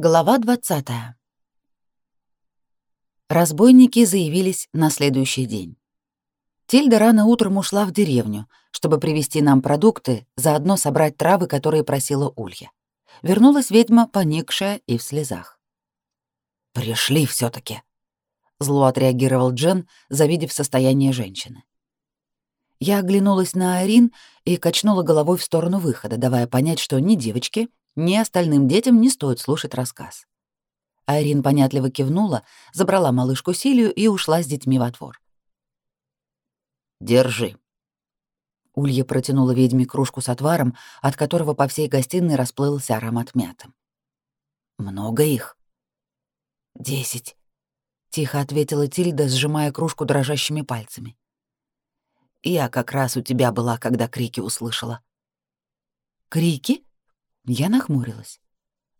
Глава 20. Разбойники заявились на следующий день. Тильда рано утром ушла в деревню, чтобы привезти нам продукты, заодно собрать травы, которые просила Улья. Вернулась ведьма, поникшая и в слезах. «Пришли все таки зло отреагировал Джен, завидев состояние женщины. Я оглянулась на Арин и качнула головой в сторону выхода, давая понять, что ни девочки, ни остальным детям не стоит слушать рассказ. Айрин понятливо кивнула, забрала малышку Силию и ушла с детьми во двор. «Держи». Улья протянула ведьме кружку с отваром, от которого по всей гостиной расплылся аромат мяты. «Много их?» «Десять», — тихо ответила Тильда, сжимая кружку дрожащими пальцами. «Я как раз у тебя была, когда крики услышала». «Крики?» Я нахмурилась.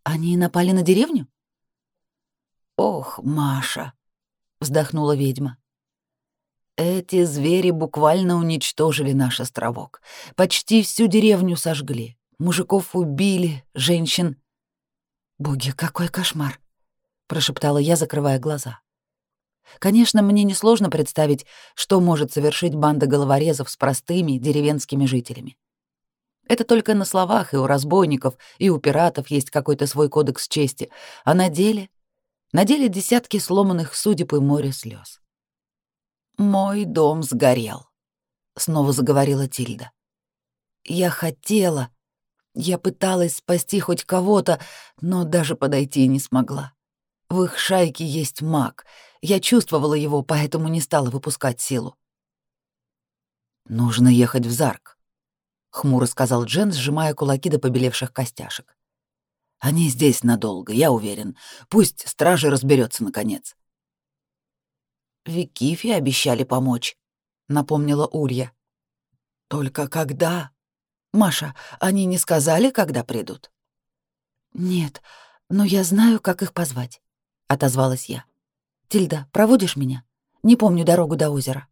Они напали на деревню? Ох, Маша, вздохнула ведьма. Эти звери буквально уничтожили наш островок. Почти всю деревню сожгли. Мужиков убили, женщин. Боги, какой кошмар, прошептала я, закрывая глаза. Конечно, мне несложно представить, что может совершить банда головорезов с простыми деревенскими жителями. Это только на словах и у разбойников, и у пиратов есть какой-то свой кодекс чести, а на деле... На деле десятки сломанных судеб и море слез. «Мой дом сгорел», — снова заговорила Тильда. «Я хотела, я пыталась спасти хоть кого-то, но даже подойти не смогла. В их шайке есть маг. Я чувствовала его, поэтому не стала выпускать силу. Нужно ехать в Зарк, — хмуро сказал Джен, сжимая кулаки до побелевших костяшек. «Они здесь надолго, я уверен. Пусть стражи разберется наконец». «Викифи обещали помочь», — напомнила Улья. «Только когда?» «Маша, они не сказали, когда придут?» «Нет, но я знаю, как их позвать», — отозвалась я. «Тильда, проводишь меня? Не помню дорогу до озера».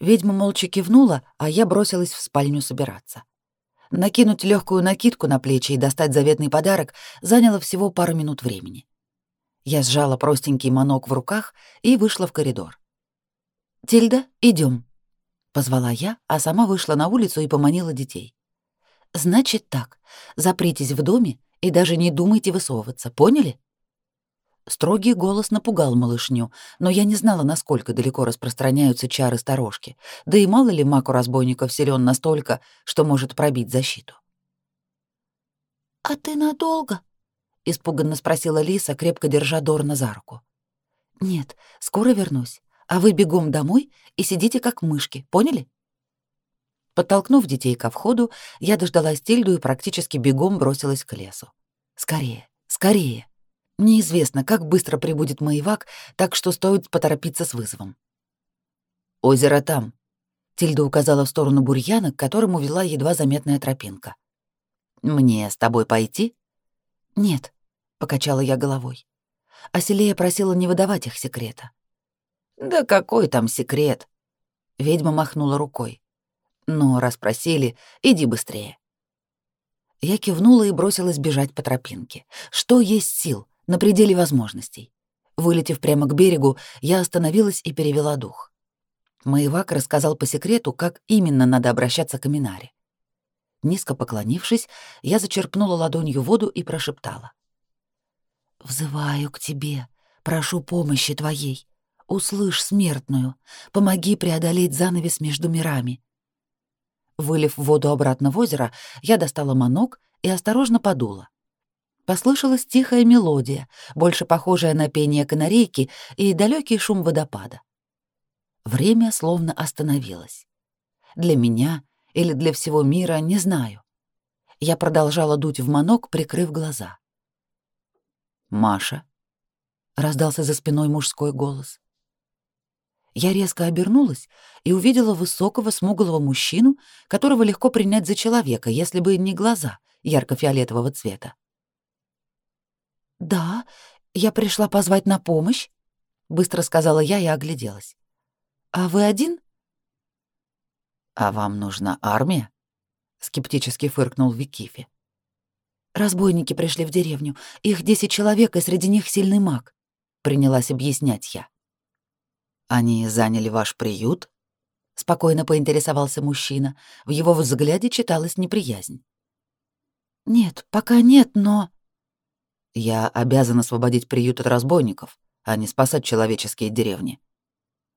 Ведьма молча кивнула, а я бросилась в спальню собираться. Накинуть легкую накидку на плечи и достать заветный подарок заняло всего пару минут времени. Я сжала простенький манок в руках и вышла в коридор. «Тильда, идем, позвала я, а сама вышла на улицу и поманила детей. «Значит так, запритесь в доме и даже не думайте высовываться, поняли?» Строгий голос напугал малышню, но я не знала, насколько далеко распространяются чары сторожки, да и мало ли маг у разбойников силен настолько, что может пробить защиту. «А ты надолго?» — испуганно спросила Лиса, крепко держа Дорна за руку. «Нет, скоро вернусь, а вы бегом домой и сидите как мышки, поняли?» Подтолкнув детей ко входу, я дождалась Тильду и практически бегом бросилась к лесу. «Скорее, скорее!» Неизвестно, как быстро прибудет Маевак, так что стоит поторопиться с вызовом. «Озеро там», — Тильда указала в сторону бурьяна, к которому вела едва заметная тропинка. «Мне с тобой пойти?» «Нет», — покачала я головой. Аселея просила не выдавать их секрета. «Да какой там секрет?» Ведьма махнула рукой. «Ну, раз просили, иди быстрее». Я кивнула и бросилась бежать по тропинке. Что есть сил? На пределе возможностей. Вылетев прямо к берегу, я остановилась и перевела дух. Маевак рассказал по секрету, как именно надо обращаться к Аминаре. Низко поклонившись, я зачерпнула ладонью воду и прошептала. «Взываю к тебе, прошу помощи твоей. Услышь смертную, помоги преодолеть занавес между мирами». Вылив воду обратно в озеро, я достала манок и осторожно подула. Послышалась тихая мелодия, больше похожая на пение канарейки и далекий шум водопада. Время словно остановилось. Для меня или для всего мира, не знаю. Я продолжала дуть в манок, прикрыв глаза. «Маша», — раздался за спиной мужской голос. Я резко обернулась и увидела высокого смуглого мужчину, которого легко принять за человека, если бы не глаза ярко-фиолетового цвета. «Да, я пришла позвать на помощь», — быстро сказала я и огляделась. «А вы один?» «А вам нужна армия?» — скептически фыркнул Викифи. Разбойники пришли в деревню. Их десять человек, и среди них сильный маг. Принялась объяснять я. Они заняли ваш приют? Спокойно поинтересовался мужчина. В его взгляде читалась неприязнь. Нет, пока нет, но... Я обязан освободить приют от разбойников, а не спасать человеческие деревни.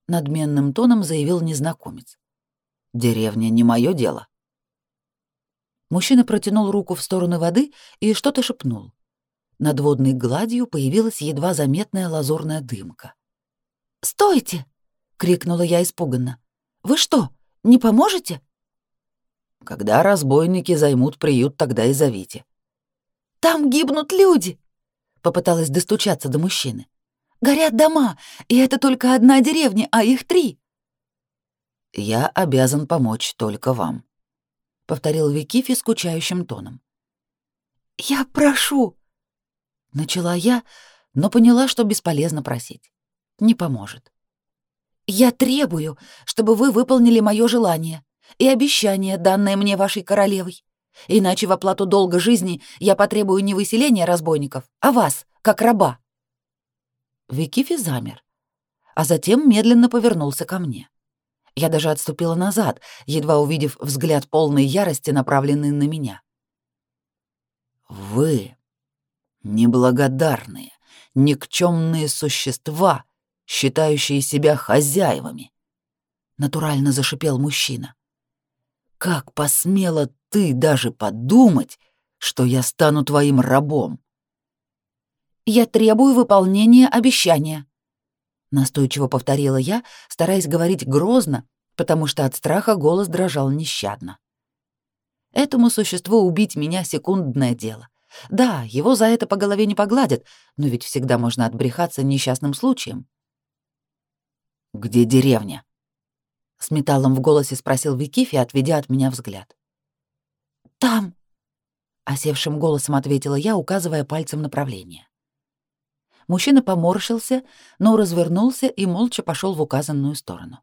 Надменным тоном заявил незнакомец. Деревня не мое дело. Мужчина протянул руку в сторону воды и что-то шепнул. Над водной гладью появилась едва заметная лазурная дымка. «Стойте!» — крикнула я испуганно. «Вы что, не поможете?» «Когда разбойники займут приют, тогда и зовите». «Там гибнут люди!» — попыталась достучаться до мужчины. «Горят дома, и это только одна деревня, а их три». «Я обязан помочь только вам», — повторил Викифи скучающим тоном. «Я прошу», — начала я, но поняла, что бесполезно просить. Не поможет. «Я требую, чтобы вы выполнили мое желание и обещание, данное мне вашей королевой. Иначе в оплату долга жизни я потребую не выселения разбойников, а вас, как раба». Викифи замер, а затем медленно повернулся ко мне. Я даже отступила назад, едва увидев взгляд полной ярости, направленный на меня. «Вы неблагодарные, никчемные существа, считающие себя хозяевами», — натурально зашипел мужчина. «Как посмела ты даже подумать, что я стану твоим рабом?» «Я требую выполнения обещания», Настойчиво повторила я, стараясь говорить грозно, потому что от страха голос дрожал нещадно. Этому существу убить меня — секундное дело. Да, его за это по голове не погладят, но ведь всегда можно отбрехаться несчастным случаем. «Где деревня?» — с металлом в голосе спросил Викифи, отведя от меня взгляд. «Там», — осевшим голосом ответила я, указывая пальцем направление. Мужчина поморщился, но развернулся и молча пошел в указанную сторону.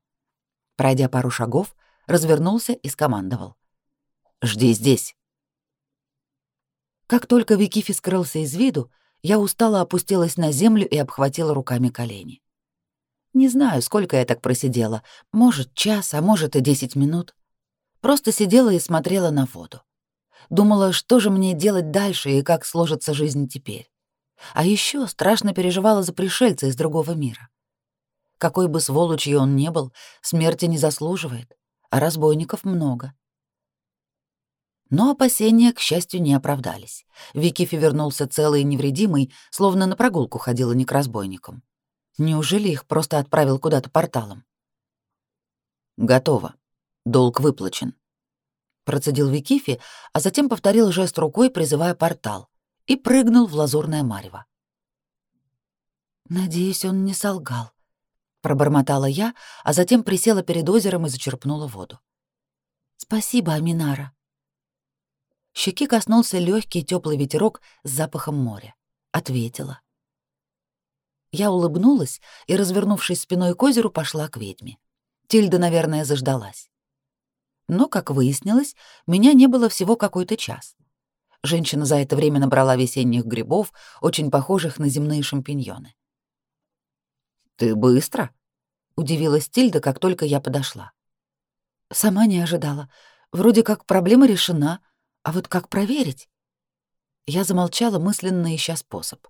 Пройдя пару шагов, развернулся и скомандовал. «Жди здесь». Как только Викифи скрылся из виду, я устало опустилась на землю и обхватила руками колени. Не знаю, сколько я так просидела, может, час, а может и десять минут. Просто сидела и смотрела на воду. Думала, что же мне делать дальше и как сложится жизнь теперь. А еще страшно переживала за пришельца из другого мира. Какой бы сволочью он ни был, смерти не заслуживает, а разбойников много. Но опасения, к счастью, не оправдались. Викифи вернулся целый и невредимый, словно на прогулку ходил, а не к разбойникам. Неужели их просто отправил куда-то порталом? «Готово. Долг выплачен», — процедил Викифи, а затем повторил жест рукой, призывая портал и прыгнул в лазурное марево. «Надеюсь, он не солгал», — пробормотала я, а затем присела перед озером и зачерпнула воду. «Спасибо, Аминара». Щеки коснулся легкий теплый ветерок с запахом моря. Ответила. Я улыбнулась и, развернувшись спиной к озеру, пошла к ведьме. Тильда, наверное, заждалась. Но, как выяснилось, меня не было всего какой-то час. Женщина за это время набрала весенних грибов, очень похожих на земные шампиньоны. «Ты быстро?» — удивилась Тильда, как только я подошла. «Сама не ожидала. Вроде как проблема решена, а вот как проверить?» Я замолчала, мысленно ища способ.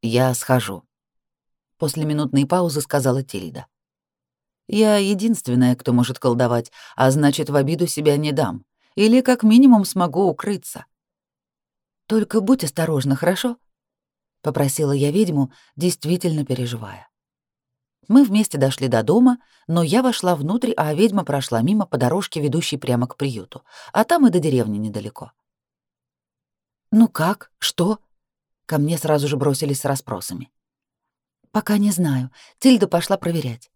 «Я схожу», — после минутной паузы сказала Тильда. «Я единственная, кто может колдовать, а значит, в обиду себя не дам. Или как минимум смогу укрыться. Только будь осторожна, хорошо? попросила я ведьму, действительно переживая. Мы вместе дошли до дома, но я вошла внутрь, а ведьма прошла мимо по дорожке, ведущей прямо к приюту, а там и до деревни недалеко. «Ну как? Что?» Ко мне сразу же бросились с расспросами. «Пока не знаю. Тильда пошла проверять.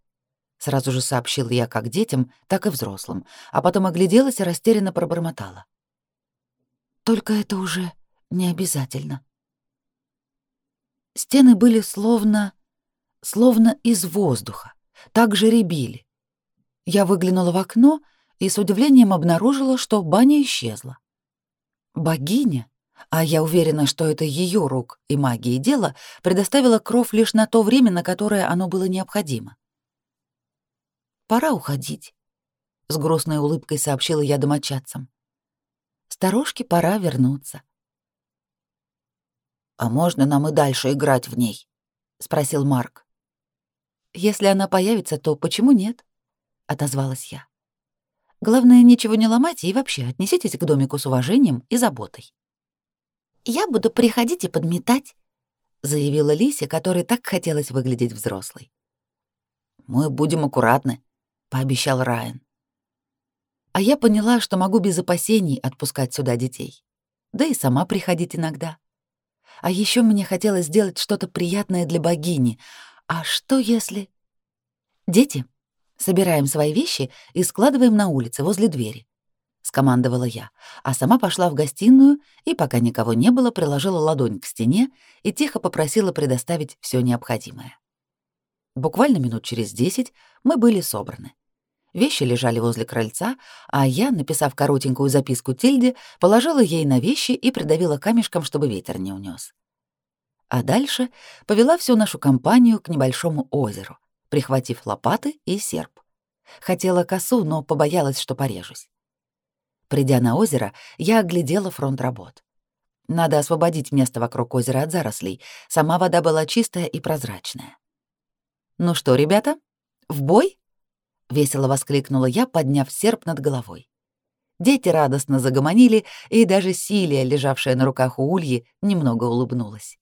Сразу же сообщил я как детям, так и взрослым, а потом огляделась и растерянно пробормотала. Только это уже не обязательно. Стены были словно... словно из воздуха, так же рябили. Я выглянула в окно и с удивлением обнаружила, что баня исчезла. Богиня, А я уверена, что это ее рук и магии дело предоставило кров лишь на то время, на которое оно было необходимо. «Пора уходить», — с грустной улыбкой сообщила я домочадцам. «Старушке пора вернуться». «А можно нам и дальше играть в ней?» — спросил Марк. «Если она появится, то почему нет?» — отозвалась я. «Главное, ничего не ломать и вообще отнеситесь к домику с уважением и заботой». «Я буду приходить и подметать», — заявила Лися, которой так хотелось выглядеть взрослой. «Мы будем аккуратны», — пообещал Райан. А я поняла, что могу без опасений отпускать сюда детей. Да и сама приходить иногда. А еще мне хотелось сделать что-то приятное для богини. А что если... Дети, собираем свои вещи и складываем на улице возле двери. Скомандовала я, а сама пошла в гостиную и, пока никого не было, приложила ладонь к стене и тихо попросила предоставить все необходимое. Буквально минут через десять мы были собраны. Вещи лежали возле крыльца, а я, написав коротенькую записку Тильде, положила ей на вещи и придавила камешком, чтобы ветер не унес. А дальше повела всю нашу компанию к небольшому озеру, прихватив лопаты и серп. Хотела косу, но побоялась, что порежусь. Придя на озеро, я оглядела фронт работ. Надо освободить место вокруг озера от зарослей. Сама вода была чистая и прозрачная. «Ну что, ребята, в бой?» — весело воскликнула я, подняв серп над головой. Дети радостно загомонили, и даже Силия, лежавшая на руках у Ульи, немного улыбнулась.